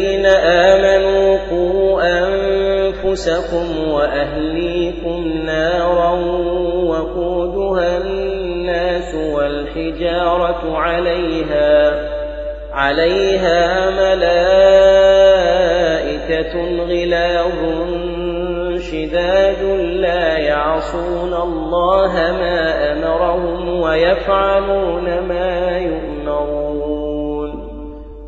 الذين آمنوا قوا أنفسكم وأهليكم نارا وقودها الناس والحجارة عليها عليها ملائكة غلاظ شداد لا يعصون الله ما أمرهم ويفعلون ما يؤمرون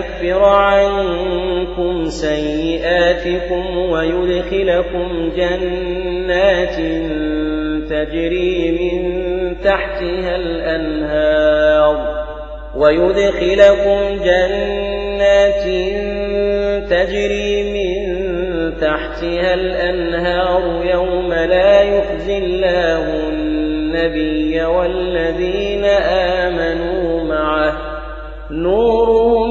يكفر عنكم سيئاتكم ويدخلكم جنات تجري من تحتها الأنهار ويدخلكم جنات تجري من تحتها الأنهار يوم لا يخزي الله النبي والذين آمنوا معه نورهم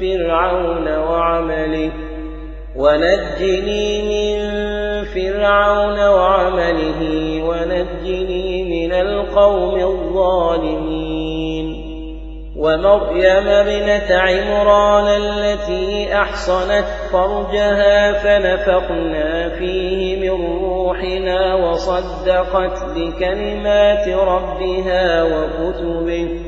فرعون وعمله. ونجني من فرعون وعمله ونجني من القوم الظالمين. ومريم ابنة عمران التي أحصنت فرجها فنفقنا فيه من روحنا وصدقت بكلمات ربها وكتبه.